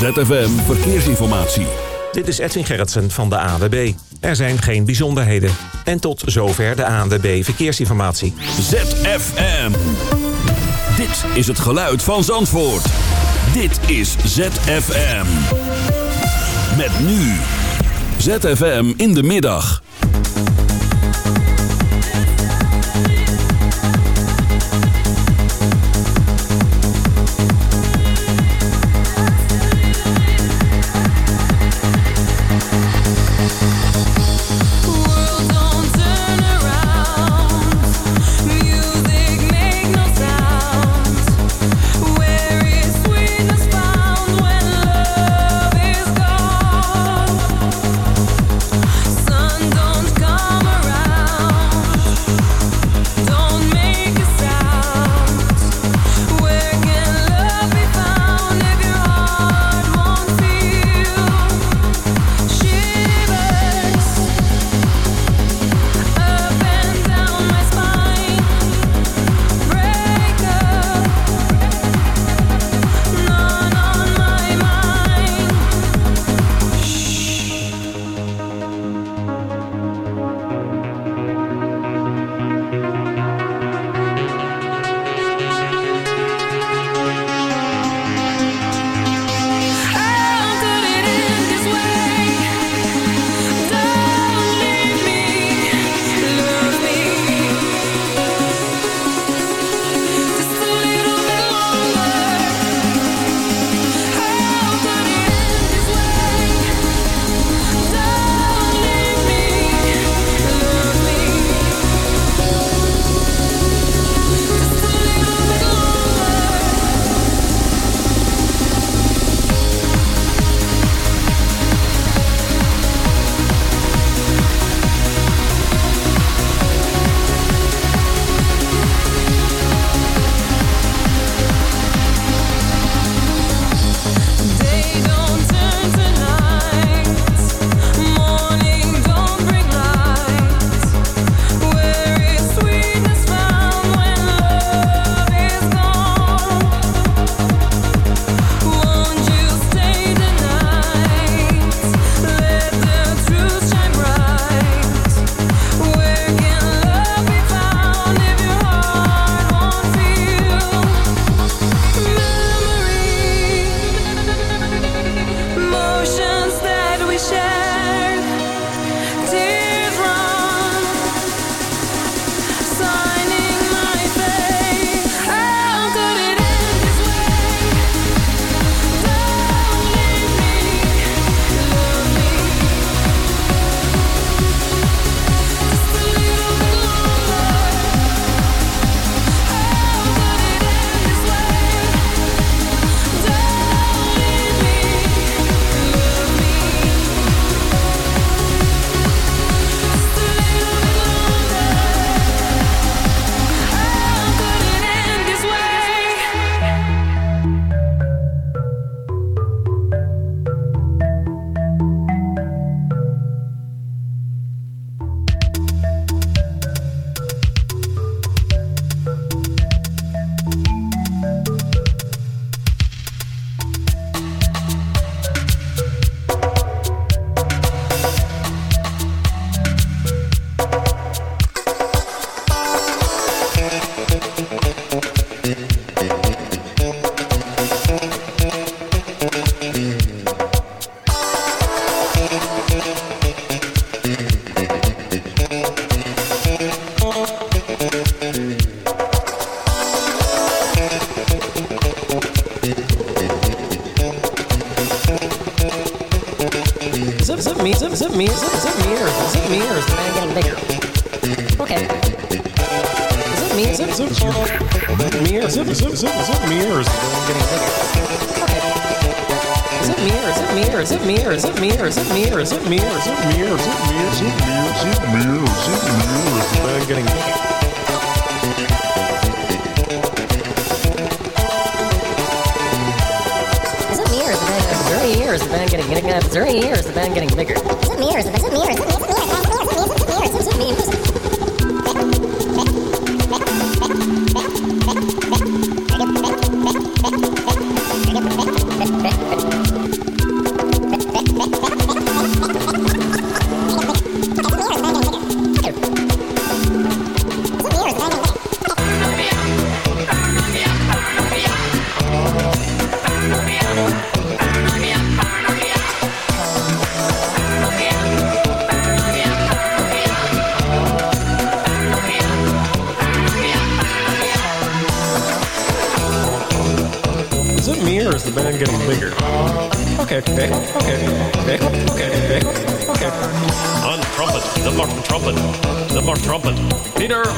ZFM Verkeersinformatie. Dit is Edwin Gerritsen van de AWB. Er zijn geen bijzonderheden. En tot zover de ANWB Verkeersinformatie. ZFM. Dit is het geluid van Zandvoort. Dit is ZFM. Met nu. ZFM in de middag.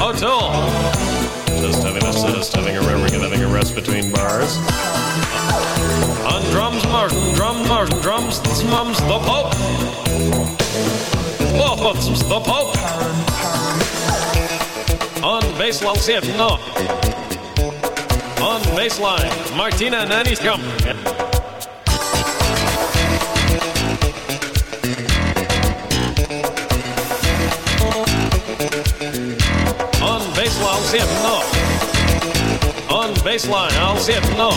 O'Toole. Just having a just having a rest, having a rest between bars. On drums, Martin, drum, Martin, drums, mums, the Pope. Oh, the Pope. On bass, I'll see if no. On baseline, Martina Nanny's come. It, no. On baseline, I'll it, no.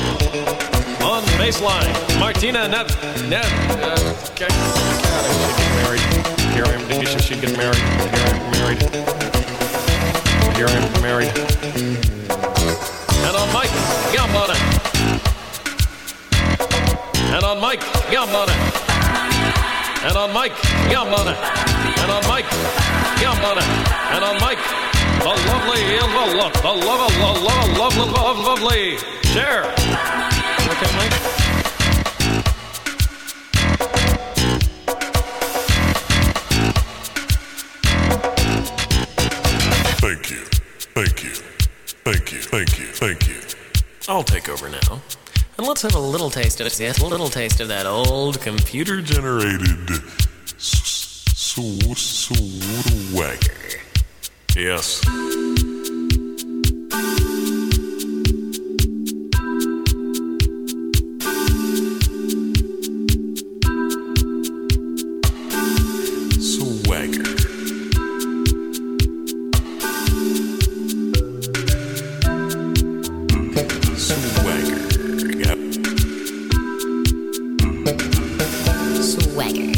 On baseline, Martina Net. Net. Uh, okay. God, I should get married. Here I am. Maybe she get married. Here I am married. Here I am married. And on Mike, yum on it. And on Mike, yum on it. And on Mike, yum on it. And on Mike, yum on it. And on Mike, the lovely, the love, the love, the love, love, love, love, lovely. Share. Okay, Mike. Thank you. Thank you. Thank you. Thank you. Thank you. I'll take over now. And let's have a little taste of it. Yes, a little taste of that old computer Generated s- s- swagger. Yes. Swagger. Yes, swagger. Swagger.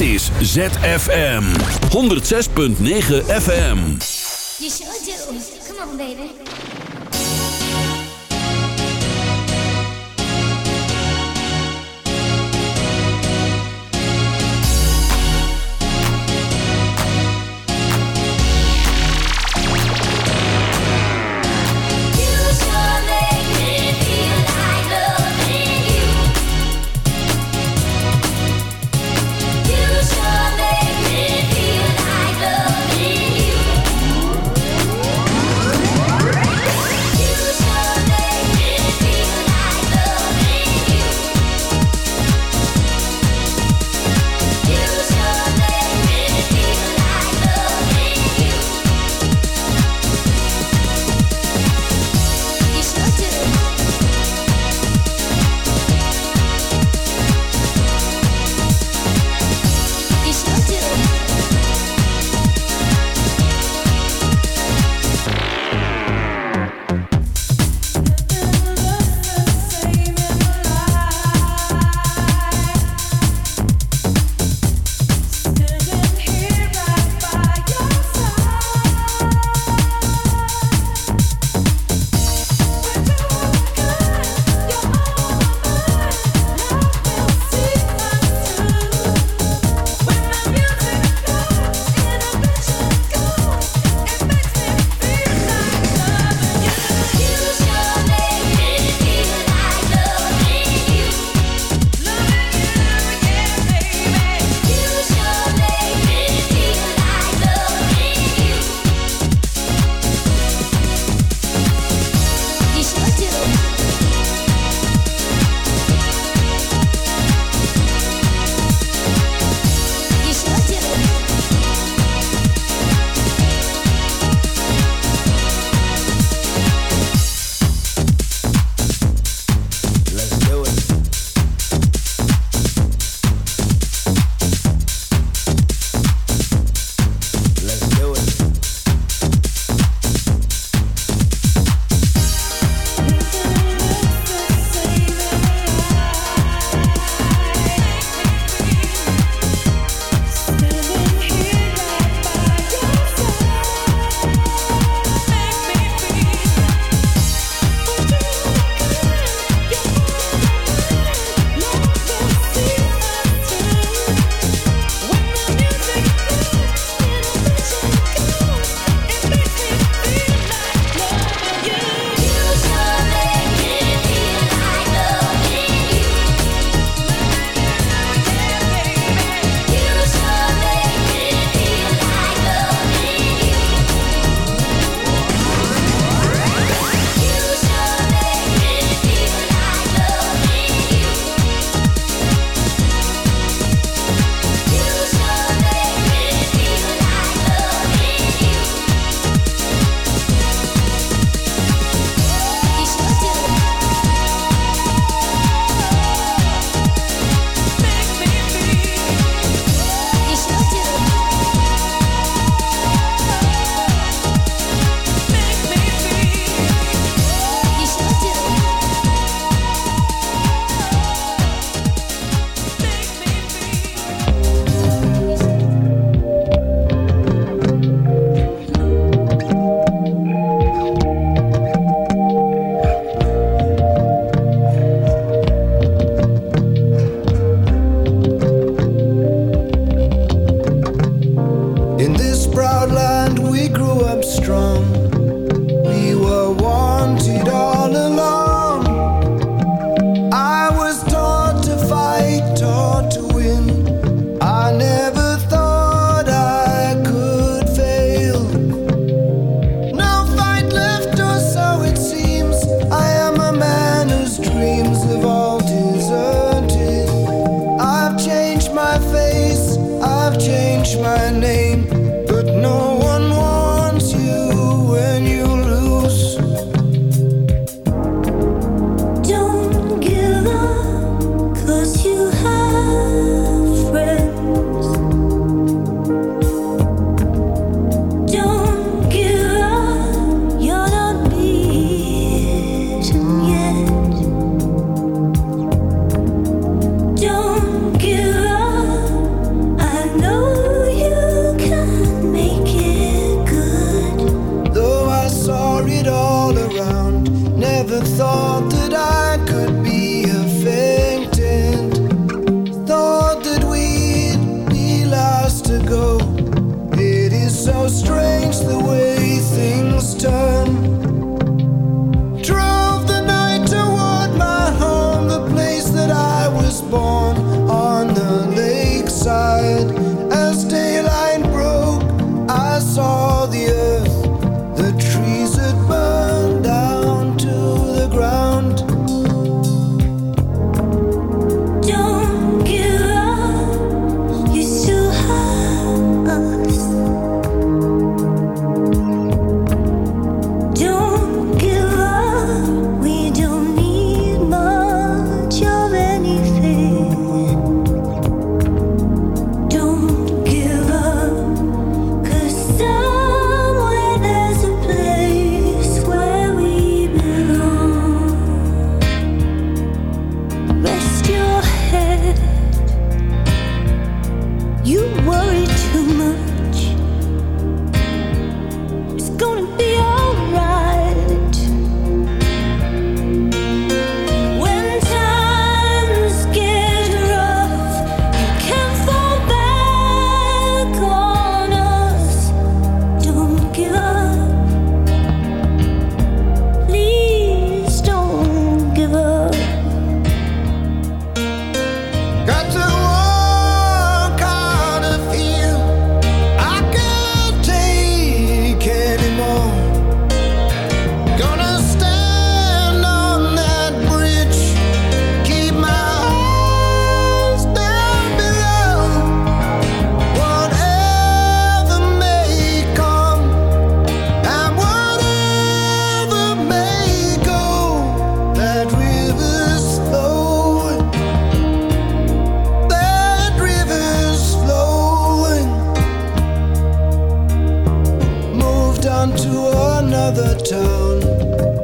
Dit is ZFM 106.9 FM. You sure do. Come on, baby.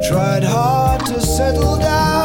tried hard to settle down.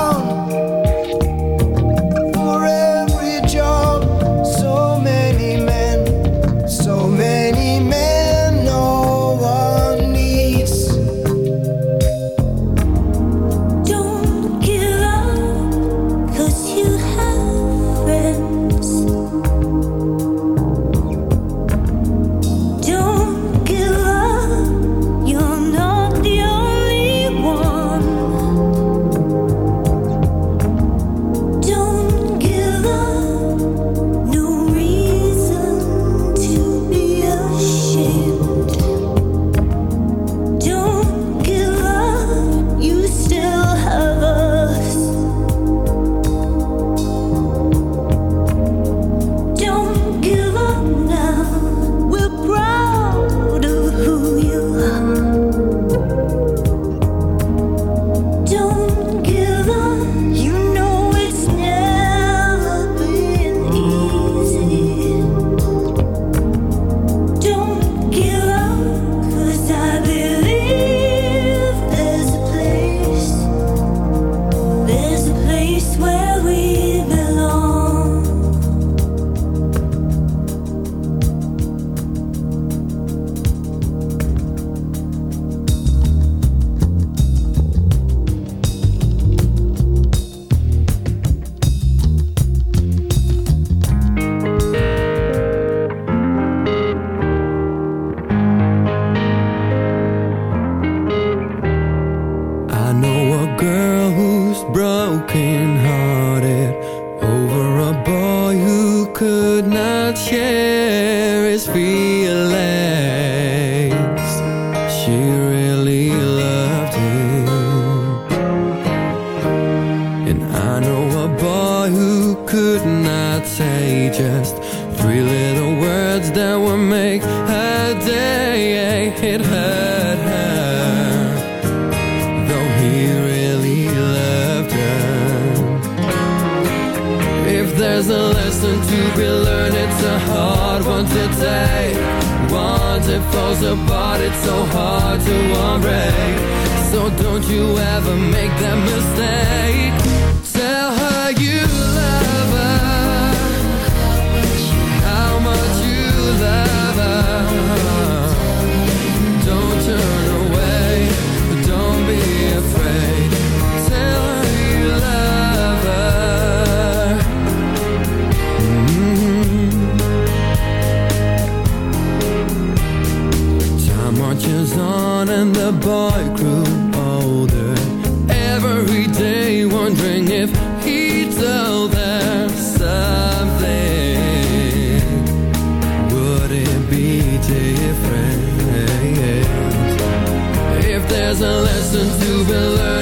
could not share his feelings to be it's a hard one to take. Once it falls apart, it's so hard to unbreak. So don't you ever make that mistake. Lesson to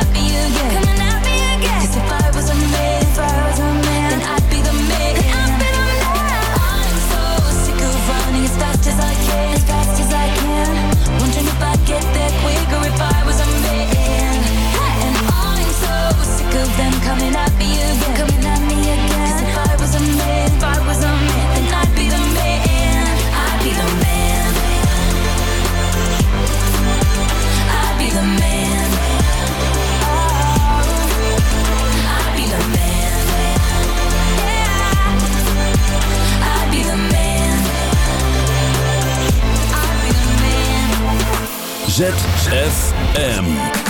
coming at me again. Coming at me again. Cause if I was a man, if I was a man, then I'd be the man. I'd be the man. I'd be the man. Oh. I'd be the man. Yeah. I'd be the man. I'd be the man. ZFM.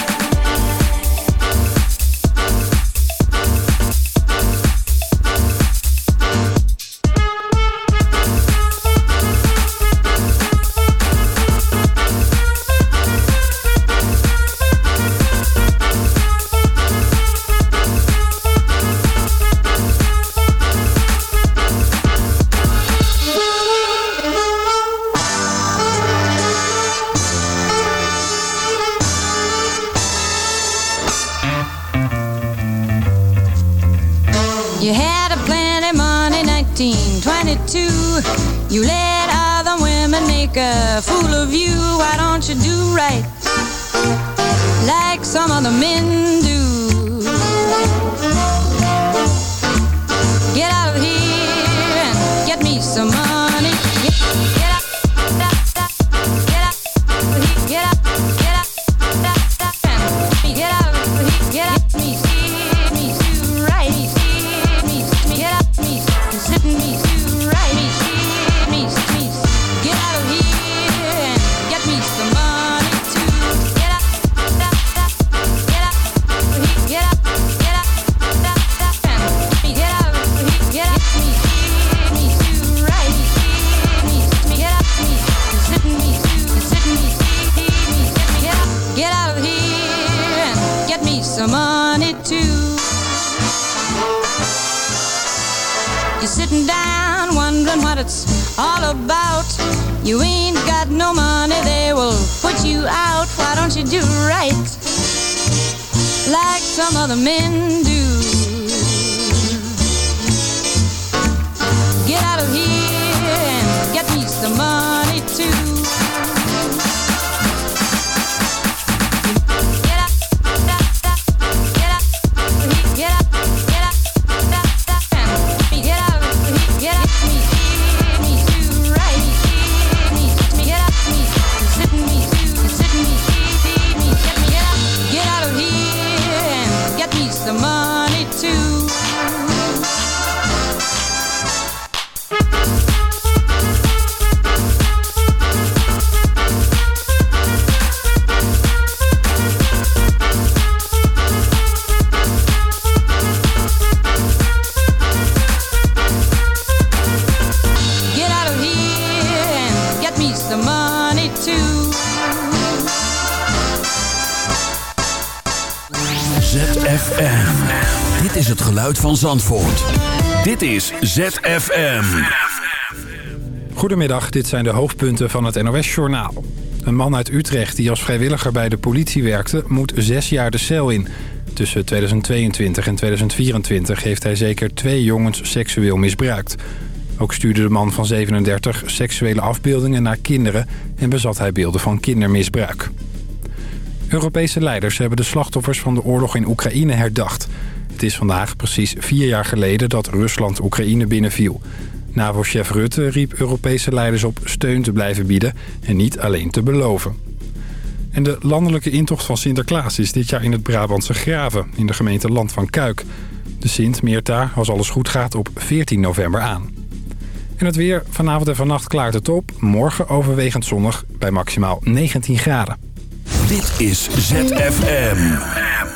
Some van Zandvoort. Dit is ZFM. Goedemiddag, dit zijn de hoofdpunten van het NOS-journaal. Een man uit Utrecht die als vrijwilliger bij de politie werkte... moet zes jaar de cel in. Tussen 2022 en 2024 heeft hij zeker twee jongens seksueel misbruikt. Ook stuurde de man van 37 seksuele afbeeldingen naar kinderen... en bezat hij beelden van kindermisbruik. Europese leiders hebben de slachtoffers van de oorlog in Oekraïne herdacht. Het is vandaag precies vier jaar geleden dat Rusland Oekraïne binnenviel. NAVO-chef Rutte riep Europese leiders op steun te blijven bieden en niet alleen te beloven. En de landelijke intocht van Sinterklaas is dit jaar in het Brabantse Graven, in de gemeente Land van Kuik. De Sint meert daar, als alles goed gaat, op 14 november aan. En het weer, vanavond en vannacht klaart het op. Morgen overwegend zonnig bij maximaal 19 graden. Dit is ZFM.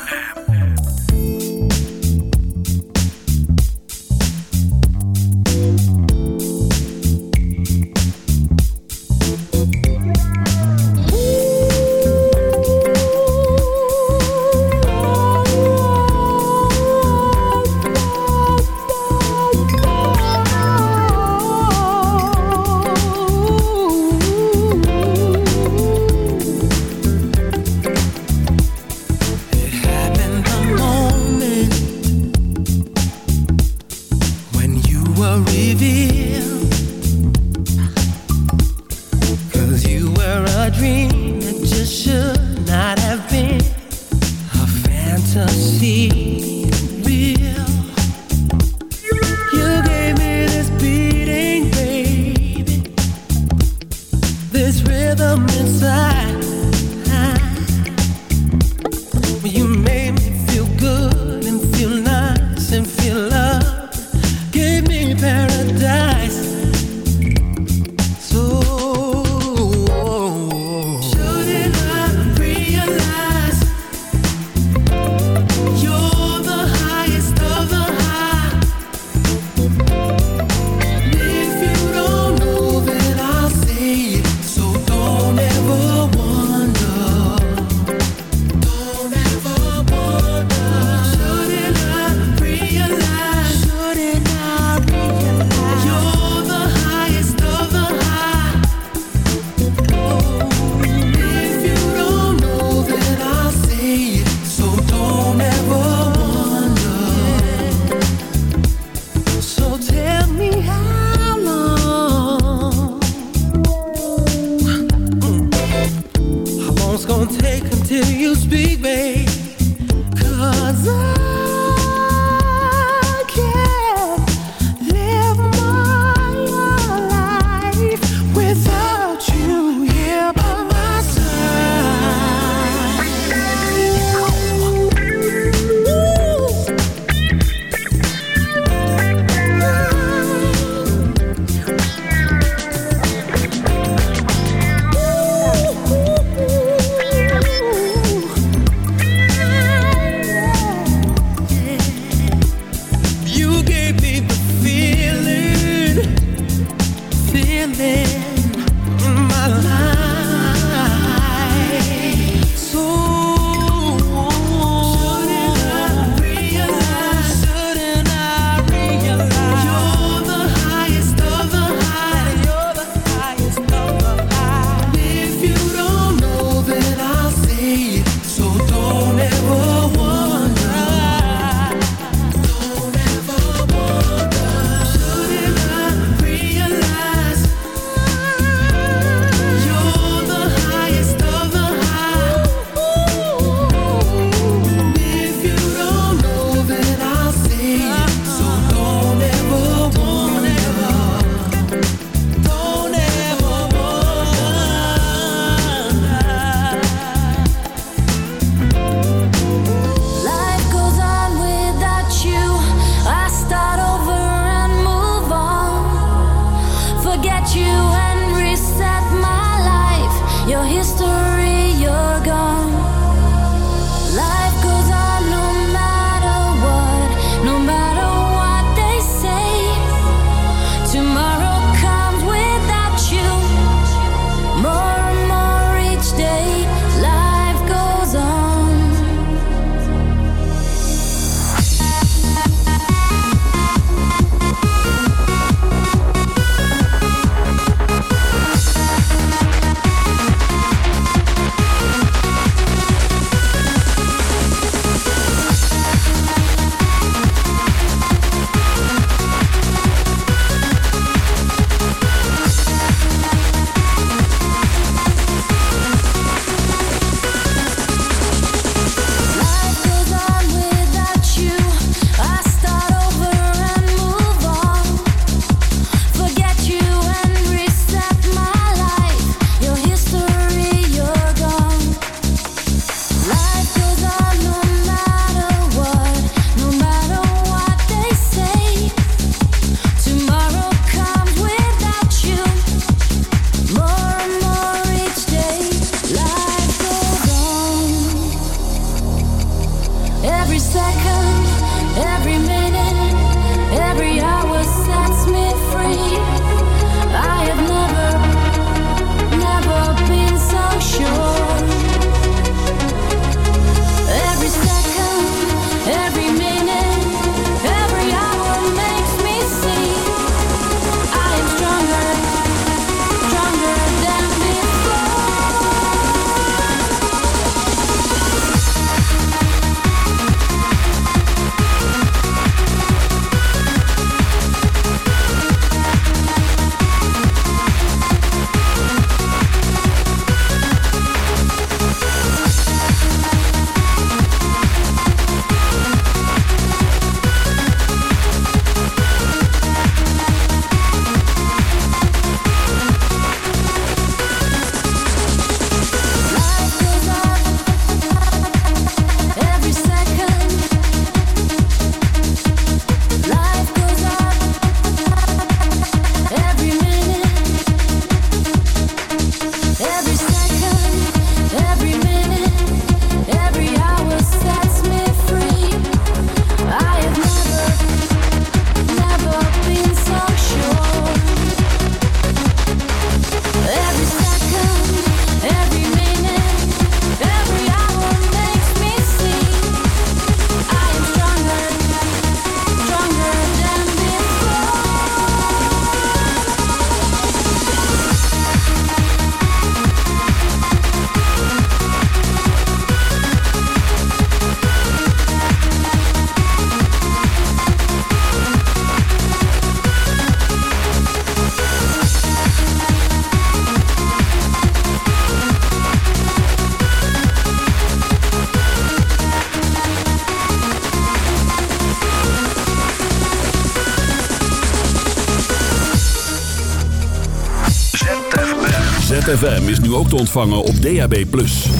ZFM is nu ook te ontvangen op DAB+.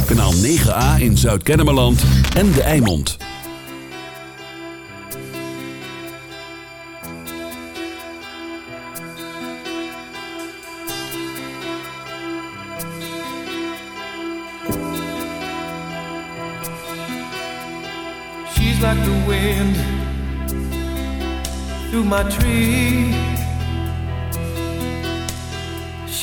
Kanaal 9A in Zuid-Kennemerland en De Eimond. She's like the wind through my tree.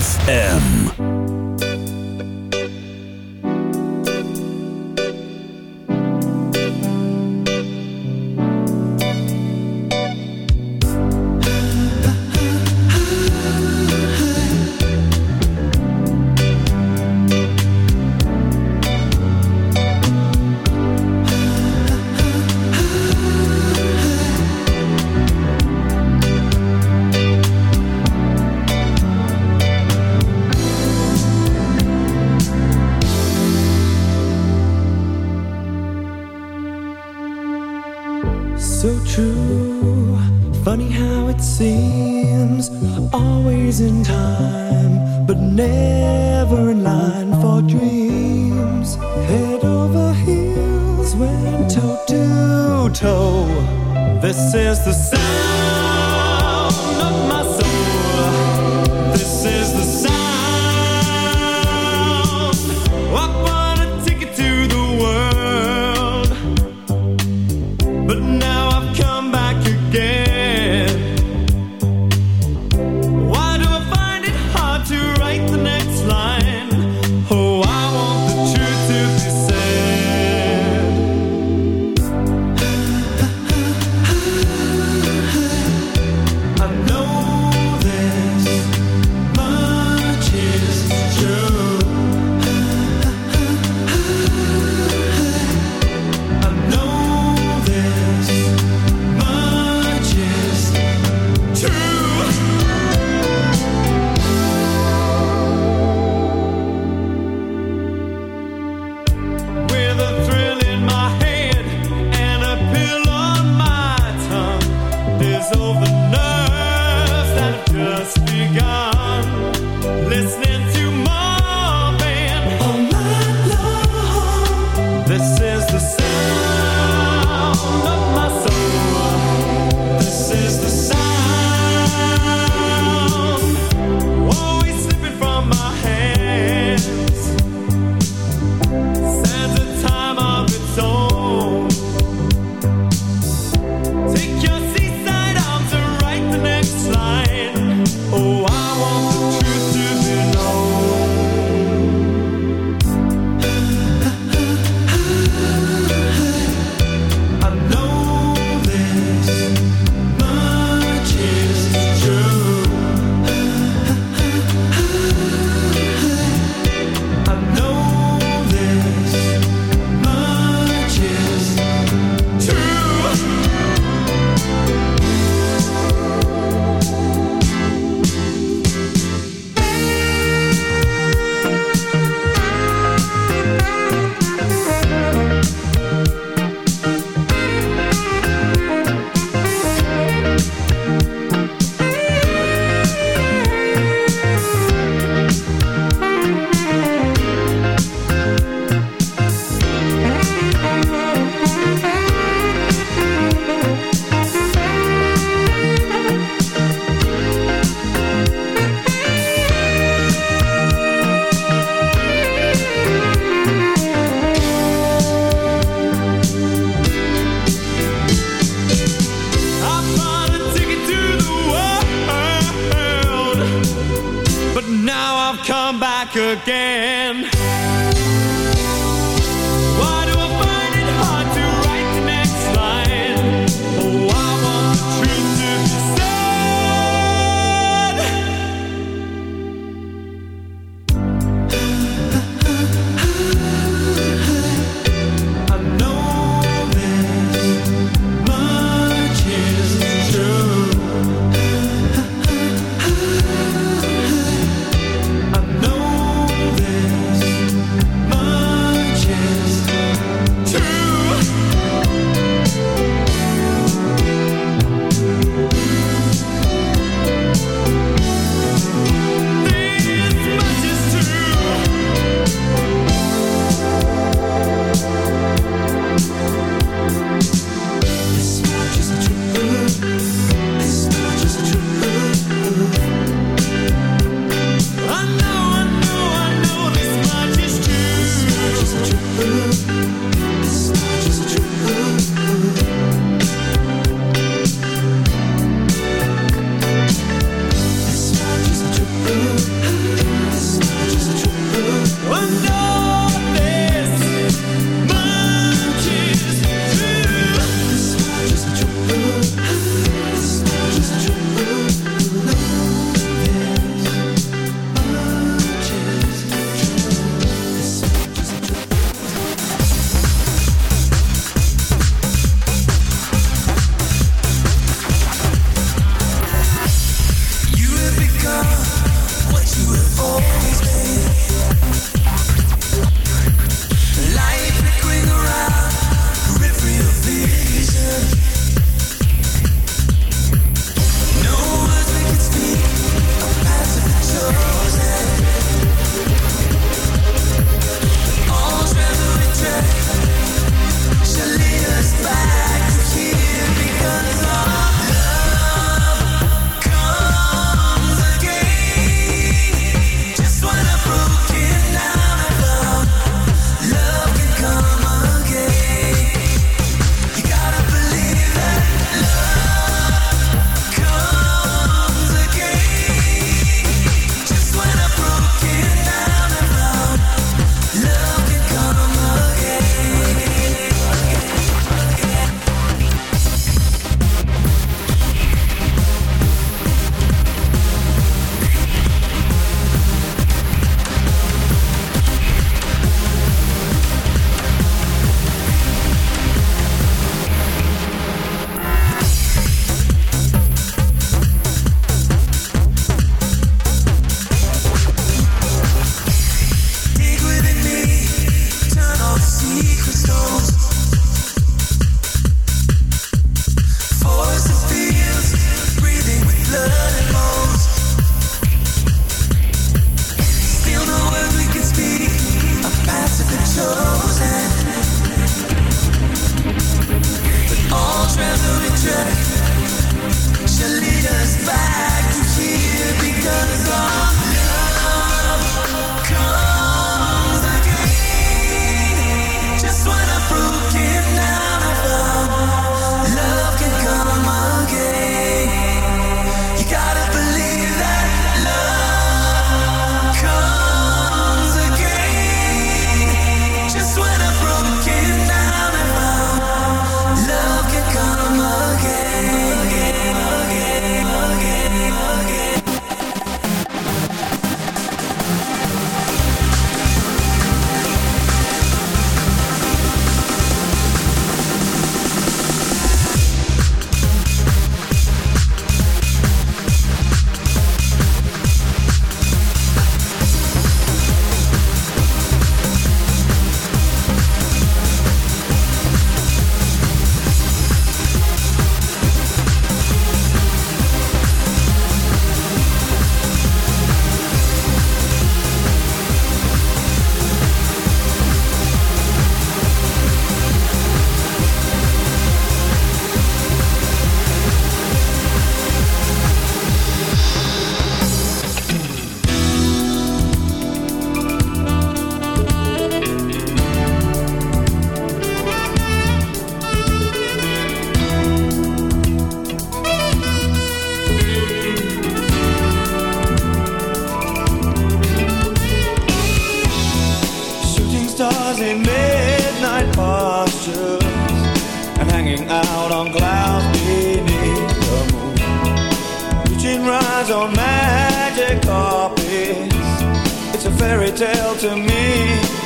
ZFM.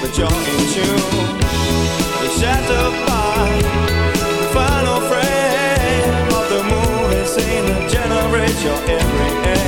but you're in tune. The shadow by the final frame of the moon is in a your every end.